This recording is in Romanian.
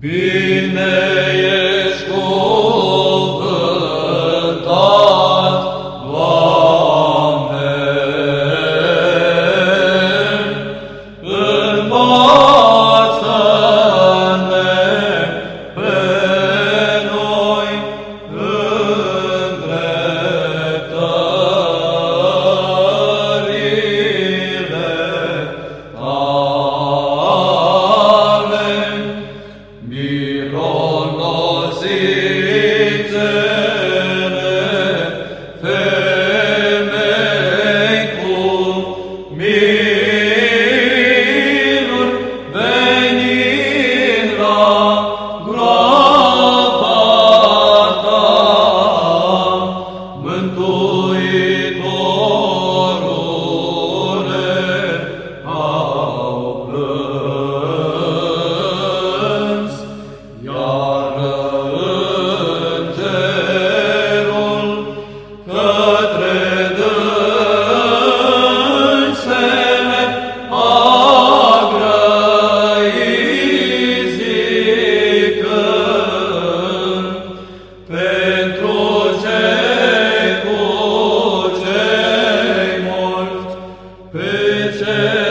Bine ești, Amen. Ecce